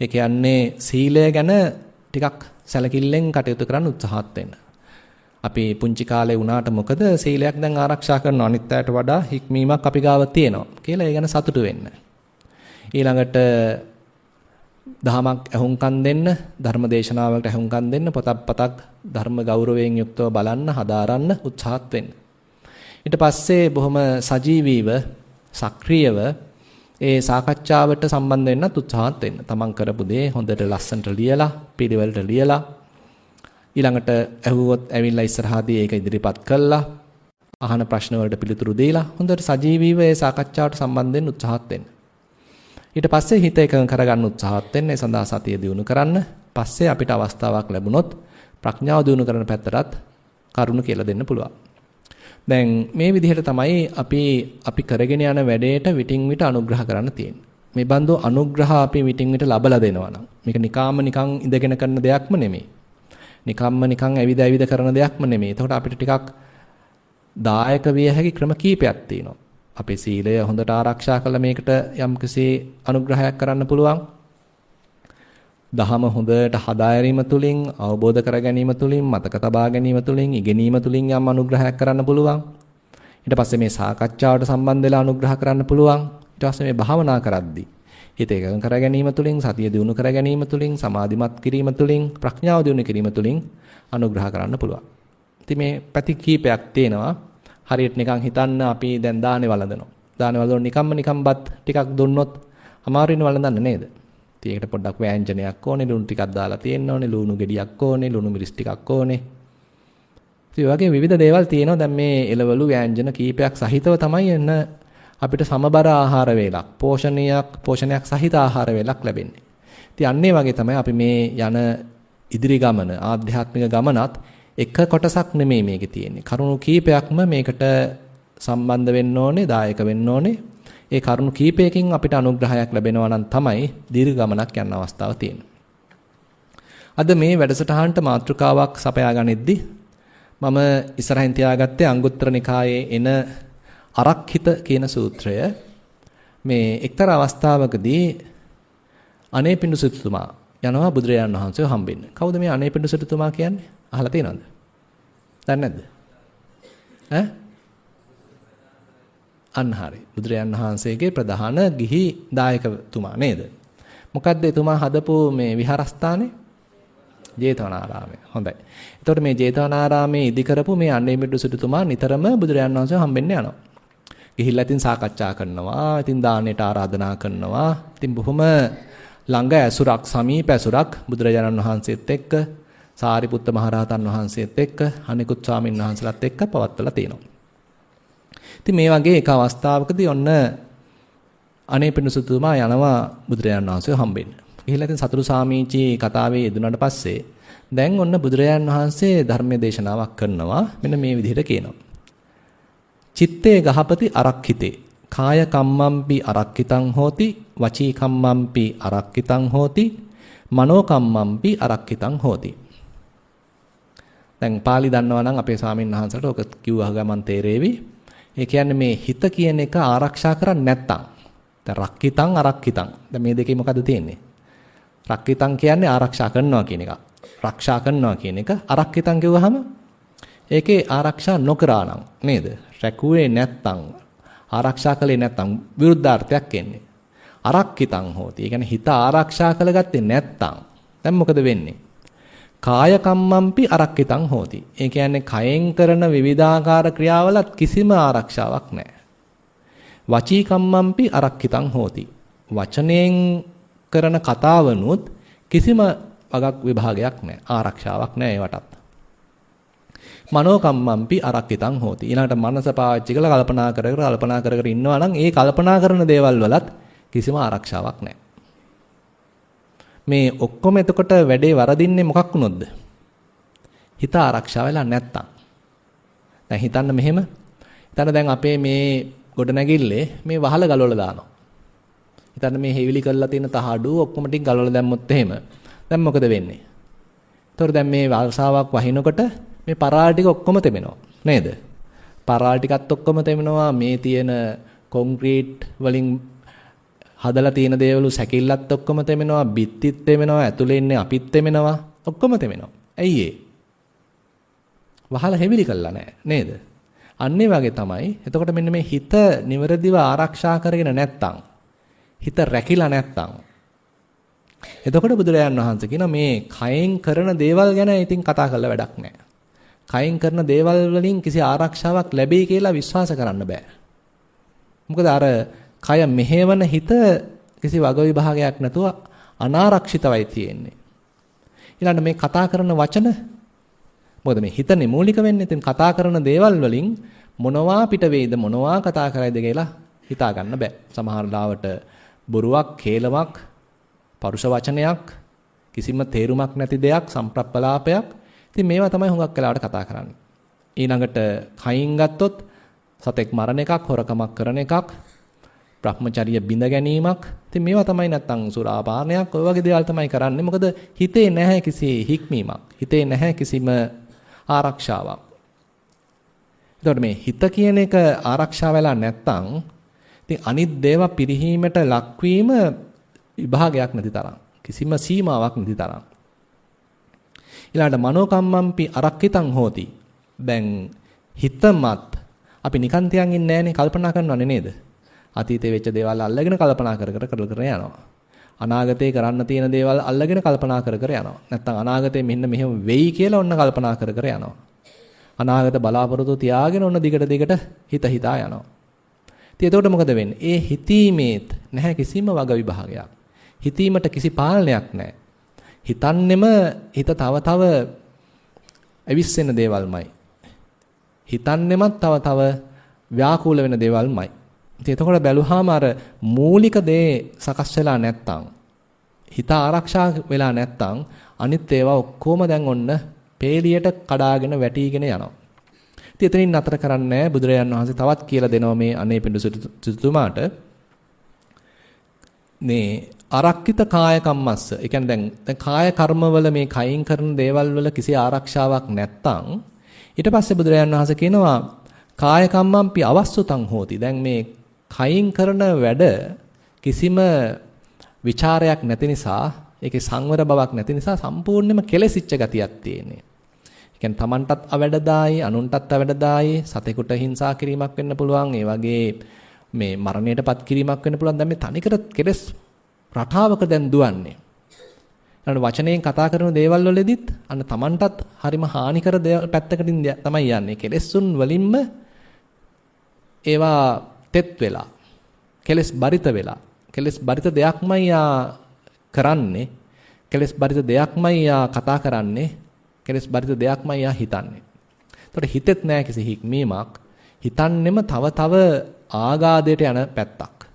ඒ කියන්නේ සීලය ගැන ටිකක් සැලකිල්ලෙන් කටයුතු කරන්න උත්සාහත් වෙන්න. අපි පුංචි කාලේ වුණාට මොකද සීලයක් දැන් ආරක්ෂා කරන අනිත් අයට වඩා හික්මීමක් අපි ගාව තියෙනවා කියලා ඒ ගැන සතුටු වෙන්න. ඊළඟට දහමක් ඇහුම්කන් දෙන්න, ධර්ම දේශනාවකට ඇහුම්කන් දෙන්න, පොතක් පතක් ධර්ම ගෞරවයෙන් යුක්තව බලන්න, හදාරන්න උත්සාහත් වෙන්න. ඊට පස්සේ බොහොම සජීවීව, සක්‍රියව ඒ සාකච්ඡාවට සම්බන්ධ වෙන්නත් උත්සාහත් වෙන්න. තමන් කරපු දේ හොඳට ලස්සනට ලියලා, පිළිවෙලට ලියලා ඊළඟට ඇහුවොත් ඇවිල්ලා ඉස්සරහදී ඒක ඉදිරිපත් කළා. අහන ප්‍රශ්න වලට පිළිතුරු දීලා හොඳට සජීවීව ඒ සාකච්ඡාවට සම්බන්ධ වෙන්න උත්සාහත් වෙන්න. ඊට පස්සේ හිත එකඟ කරගන්න උත්සාහත් වෙන්න. ඒ සඳහා සතිය දිනු කරන්න. පස්සේ අපිට අවස්ථාවක් ලැබුණොත් ප්‍රඥාව දිනු කරන පැත්තටත් කරුණු කියලා දෙන්න පුළුවන්. දැන් මේ විදිහට තමයි අපි අපි කරගෙන යන වැඩේට විටින් විට අනුග්‍රහ කරන්න තියෙන්නේ. මේ බඳු අනුග්‍රහ අපි විටින් විට ලබලා දෙනවා නම් මේක නිකාම නිකන් ඉඳගෙන කරන දෙයක්ම නෙමෙයි. නිකම්ම නිකන් ඇවිද ඇවිද කරන දෙයක්ම නෙමෙයි. එතකොට අපිට ටිකක් දායක විය හැකි ක්‍රම කීපයක් තියෙනවා. අපේ සීලය හොඳට ආරක්ෂා කළ මේකට යම්කිසි අනුග්‍රහයක් කරන්න පුළුවන්. දහම හොඳට හදායරීම තුලින් අවබෝධ කර ගැනීම තුලින් මතක තබා ගැනීම තුලින් ඉගෙනීම තුලින් යම් අනුග්‍රහයක් කරන්න පුළුවන්. ඊට පස්සේ මේ සාකච්ඡාවට සම්බන්ධ වෙලා අනුග්‍රහ කරන්න පුළුවන්. ඊට පස්සේ මේ භාවනා කරද්දී හිත එකඟ කර ගැනීම තුළින් සතිය දියුණු කර ගැනීම තුළින් සමාධිමත් කිරීම තුළින් ප්‍රඥාව දියුණු කිරීම තුළින් අනුග්‍රහ කරන්න පුළුවන්. ඉතින් මේ පැති කීපයක් තියෙනවා. හරියට නිකන් හිතන්න අපි දැන් දානේ වළඳනවා. දානේ වළඳන නිකම්ම නිකම්පත් ටිකක් දුන්නොත් අමාරුයිනේ වළඳන්න නේද? ඉතින් ඒකට පොඩ්ඩක් වෑංජනයක් ඕනේ, ලුණු ටිකක් දාලා තියෙන්න ඕනේ, ලුණු ගෙඩියක් ඕනේ, ලුණු මිරිස් ටිකක් ඕනේ. ඉතින් වගේ විවිධ දේවල් තියෙනවා. දැන් මේ එළවලු වෑංජන කීපයක් සහිතව තමයි එන්න අපිට සමබර ආහාර වේලක් පෝෂණයක් පෝෂණයක් සහිත ආහාර වේලක් ලැබෙන්නේ. ඉතින් අන්නේ වගේ තමයි අපි මේ යන ඉදිරි ගමන ආධ්‍යාත්මික ගමනත් එක කොටසක් නෙමෙයි මේකේ තියෙන්නේ. කරුණු කීපයක්ම මේකට සම්බන්ධ වෙන්න ඕනේ, දායක වෙන්න ඕනේ. ඒ කරුණු කීපයකින් අපිට අනුග්‍රහයක් ලැබෙනවා නම් තමයි දීර්ඝ ගමනක් යන්න අවස්ථාව තියෙන්නේ. අද මේ වැඩසටහනට මාතෘකාවක් සපයා ගනිද්දී මම ඉස්සරහින් තියාගත්තේ අංගුත්තර නිකායේ එන අරක්හිත කියන සූත්‍රය මේ එක්තරා අවස්ථාවකදී අනේපිඬු සිටුතුමා යනවා බුදුරජාණන් වහන්සේව හම්බෙන්න. කවුද මේ අනේපිඬු සිටුතුමා කියන්නේ? අහලා තියෙනවද? දන්නේ නැද්ද? ඈ? අන්න හරි. බුදුරජාණන් වහන්සේගේ ප්‍රධාන ගිහි දායකතුමා නේද? මොකද්ද එතුමා හදපු මේ විහාරස්ථානේ? ජේතවනාරාමය. හොඳයි. එතකොට මේ ජේතවනාරාමේ ඉදි කරපු මේ අනේපිඬු සිටුතුමා නිතරම බුදුරජාණන් වහන්සේව හම්බෙන්න යනවා. ගිහිල්ලා ඉතින් සාකච්ඡා කරනවා. ඉතින් දානෙට ආරාධනා කරනවා. ඉතින් බොහොම ළඟ ඇසුරක් සමීප ඇසුරක් බුදුරජාණන් වහන්සේත් එක්ක සාරිපුත්ත මහරහතන් වහන්සේත් එක්ක අනිකුත් ස්වාමීන් වහන්සේලාත් එක්ක පවත්වලා තියෙනවා. ඉතින් මේ වගේ එක අවස්ථාවකදී ඔන්න අනේ පිණුසුතුමා යනවා බුදුරජාණන් වහන්සේව හම්බෙන්න. ගිහිල්ලා ඉතින් සතුරු සාමීචි කතාවේ යෙදුනට පස්සේ දැන් ඔන්න බුදුරජාණන් වහන්සේ ධර්මයේ දේශනාවක් කරනවා. මෙන්න මේ විදිහට කියනවා. චිත්තේ ගහපති අරක්ඛිතේ කාය කම්මම්පි අරක්ඛිතං හෝති වචී කම්මම්පි අරක්ඛිතං හෝති මනෝ කම්මම්පි අරක්ඛිතං හෝති දැන් පාලි දන්නවා නම් අපේ ස්වාමීන් වහන්සේට ඔක කිව්වා ගමන් තේරෙවි ඒ කියන්නේ මේ හිත කියන එක ආරක්ෂා කරන්නේ නැත්තම් දැන් රක්කිතං අරක්කිතං දැන් මේ දෙකේ මොකද තියෙන්නේ රක්කිතං කියන්නේ ආරක්ෂා කරනවා කියන එක රක්ෂා කරනවා කියන එක අරක්කිතං කිව්වහම ඒකේ ආරක්ෂා නොකරා නම් නේද රැකුවේ නැත්තම් ආරක්ෂා කළේ නැත්තම් විරුද්ධාර්ථයක් එන්නේ. අරක්කිතං හෝති. ඒ කියන්නේ හිත ආරක්ෂා කළගත්තේ නැත්තම් දැන් මොකද වෙන්නේ? කාය කම්මම්පි අරක්කිතං හෝති. ඒ කියන්නේ කයෙන් කරන විවිධාකාර ක්‍රියාවලත් කිසිම ආරක්ෂාවක් නැහැ. වචී කම්මම්පි අරක්කිතං හෝති. වචනයෙන් කරන කතාවනුත් කිසිම වගක් විභාගයක් නැහැ. ආරක්ෂාවක් නැහැ ඒවටත්. මනෝ කම්මම්පි අරක්කිතං හෝති. ඊළඟට මනස පාවිච්චි කරලා කල්පනා කර කර කල්පනා කර කර ඉන්නවා නම් ඒ කල්පනා කරන දේවල් වලත් කිසිම ආරක්ෂාවක් නැහැ. මේ ඔක්කොම එතකොට වැඩේ වරදින්නේ මොකක් වුණොත්ද? හිත ආරක්ෂා වෙලා නැත්තම්. දැන් හිතන්න මෙහෙම. හිතන්න දැන් අපේ මේ ගොඩනැගිල්ලේ මේ වහල ගලවලා දානවා. හිතන්න මේ හෙවිලි කරලා තියෙන තහඩුව ඔක්කොම ටික ගලවලා දැම්මොත් එහෙම. දැන් මොකද වෙන්නේ? ඒතකොට දැන් මේ වර්ෂාවක් වහිනකොට මේ පරාල ටික ඔක්කොම තෙමෙනවා නේද? පරාල ටිකත් ඔක්කොම තෙමෙනවා මේ තියෙන කොන්ක්‍රීට් වලින් හදලා තියෙන දේවලු සැකිල්ලත් ඔක්කොම තෙමෙනවා, බිත්තිත් තෙමෙනවා, ඇතුලේ ඉන්නේ අපිත් තෙමෙනවා, ඔක්කොම තෙමෙනවා. ඇයි ඒ? වහලා හෙවිලි කළා නෑ නේද? අන්න වගේ තමයි. එතකොට මෙන්න මේ හිත නිවරදිව ආරක්ෂා කරගෙන නැත්තම් හිත රැකිලා නැත්තම් එතකොට බුදුරජාන් වහන්සේ කියන මේ කයෙන් කරන දේවල් ගැන ඉතින් කතා කරලා වැඩක් නැහැ. කයෙන් කරන දේවල් වලින් කිසි ආරක්ෂාවක් ලැබෙයි කියලා විශ්වාස කරන්න බෑ. මොකද අර කය මෙහෙවන හිත කිසි වග විභාගයක් නැතුව අනාරක්ෂිතවයි තියෙන්නේ. ඊළඟ මේ කතා කරන වචන මොකද මේ හිතනේ මූලික වෙන්නේ. ඉතින් කතා කරන දේවල් වලින් මොනවා පිට වෙයිද මොනවා කතා කරයිද කියලා හිතා ගන්න බෑ. සමහර ලාවට බොරුවක්, කේලමක්, පරුෂ වචනයක්, කිසිම තේරුමක් නැති දෙයක්, සම්ප්‍රප්පලාපයක්. ඉතින් මේවා තමයි හුඟක් වෙලාවට කතා කරන්නේ. ඊළඟට කයින් ගත්තොත් සතෙක් මරණ එකක්, හොරකමක් කරන එකක්, Brahmacharya බිඳ ගැනීමක්. ඉතින් මේවා තමයි නැත්තම් සුරාපානයක් ඔය වගේ දේවල් තමයි කරන්නේ. මොකද හිතේ නැහැ කිසි හික්මීමක්. හිතේ නැහැ කිසිම ආරක්ෂාවක්. එතකොට මේ හිත කියන එක ආරක්ෂා වෙලා නැත්තම් ඉතින් අනිත් දේව පිරිහීමට ලක්වීම විභාගයක් නැති තරම් කිසිම සීමාවක් නැති තරම් ඊළඟට මනෝකම්මම්පි අරක්කිතං හෝති දැන් හිතමත් අපි නිකන් තියන් ඉන්නේ නැහනේ කල්පනා කරනවනේ නේද අතීතේ වෙච්ච දේවල් අල්ලගෙන කල්පනා කර කර කර කර යනවා අනාගතේ කරන්න තියෙන දේවල් අල්ලගෙන කල්පනා කර කර යනවා. නැත්තම් අනාගතේ මෙන්න මෙහෙම වෙයි කියලා ඔන්න කල්පනා කර කර යනවා. අනාගත බලාපොරොත්තු තියාගෙන ඔන්න දිගට දිගට හිත හිතා යනවා. ඉතින් එතකොට මොකද වෙන්නේ? ඒ හිතීමේත් නැහැ කිසිම වග විභාගයක්. හිතීමට කිසි පාලනයක් නැහැ. හිතන්නෙම හිත තව තව ඇවිස්සෙන දේවල්මයි. හිතන්නෙමත් තව තව ව්‍යාකූල වෙන දේවල්මයි. ඉතින් එතකොට බැලුවාම අර මූලික දේ සකස් වෙලා නැත්තම් හිත ආරක්ෂා වෙලා නැත්තම් අනිත් ඒවා ඔක්කොම දැන් ඔන්න පේලියට කඩාගෙන වැටිගෙන යනවා. ඉතින් එතනින් නතර කරන්නේ බුදුරජාන් වහන්සේ තවත් කියලා දෙනවා මේ අනේ පිඬු සිටුතුමාට මේ අරක්කිත කාය කම්මස්ස. ඒ කියන්නේ දැන් දැන් කාය කර්මවල මේ කයින් කරන දේවල් වල කිසි ආරක්ෂාවක් නැත්තම් ඊට පස්සේ බුදුරජාන් වහන්සේ කියනවා කාය කම්මම්පි අවස්සුතං හෝති. දැන් මේ කයින් කරන වැඩ කිසිම ਵਿਚාරයක් නැති නිසා ඒකේ සංවර බවක් නැති නිසා සම්පූර්ණයෙන්ම කෙලසිච්ච ගතියක් තියෙන්නේ. ඒ කියන්නේ Tamanටත් අවැඩදායි, අනුන්ටත් අවැඩදායි, සතෙකුට හිංසා කිරීමක් වෙන්න පුළුවන්. ඒ වගේ මේ මරණයටපත් කිරීමක් වෙන්න පුළුවන්. දැන් මේ තනිකර කෙලස් රටාවක දැන් දුවන්නේ. ඊළඟ වචනයෙන් කතා කරන දේවල් වලදීත් අන්න Tamanටත් හරිම හානිකර පැත්තකටින් තමයි යන්නේ. කෙලෙස්ුන් වලින්ම ඒවා තෙත් වෙලා කෙලස් බරිත වෙලා කෙලස් බරිත දෙයක්මයි යා කරන්නේ කෙලස් බරිත දෙයක්මයි යා කතා කරන්නේ කෙලස් බරිත දෙයක්මයි යා හිතන්නේ. එතකොට හිතෙත් නෑ කිසි හික්මීමක්. හිතන්නෙම තව තව ආගාදයට යන පැත්තක්.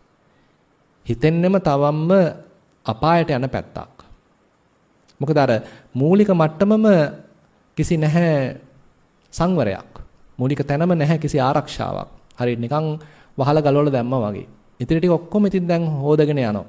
හිතෙන්නෙම තවම්ම අපායට යන පැත්තක්. මොකද අර මූලික මට්ටමම කිසි නැහැ සංවරයක්. මූලික තැනම නැහැ කිසි ආරක්ෂාවක්. හරියට නිකන් වහලා ගලවලා දැම්මා වගේ. ඉතින් ටික ඔක්කොම ඉතින් දැන් හොදගෙන යනවා.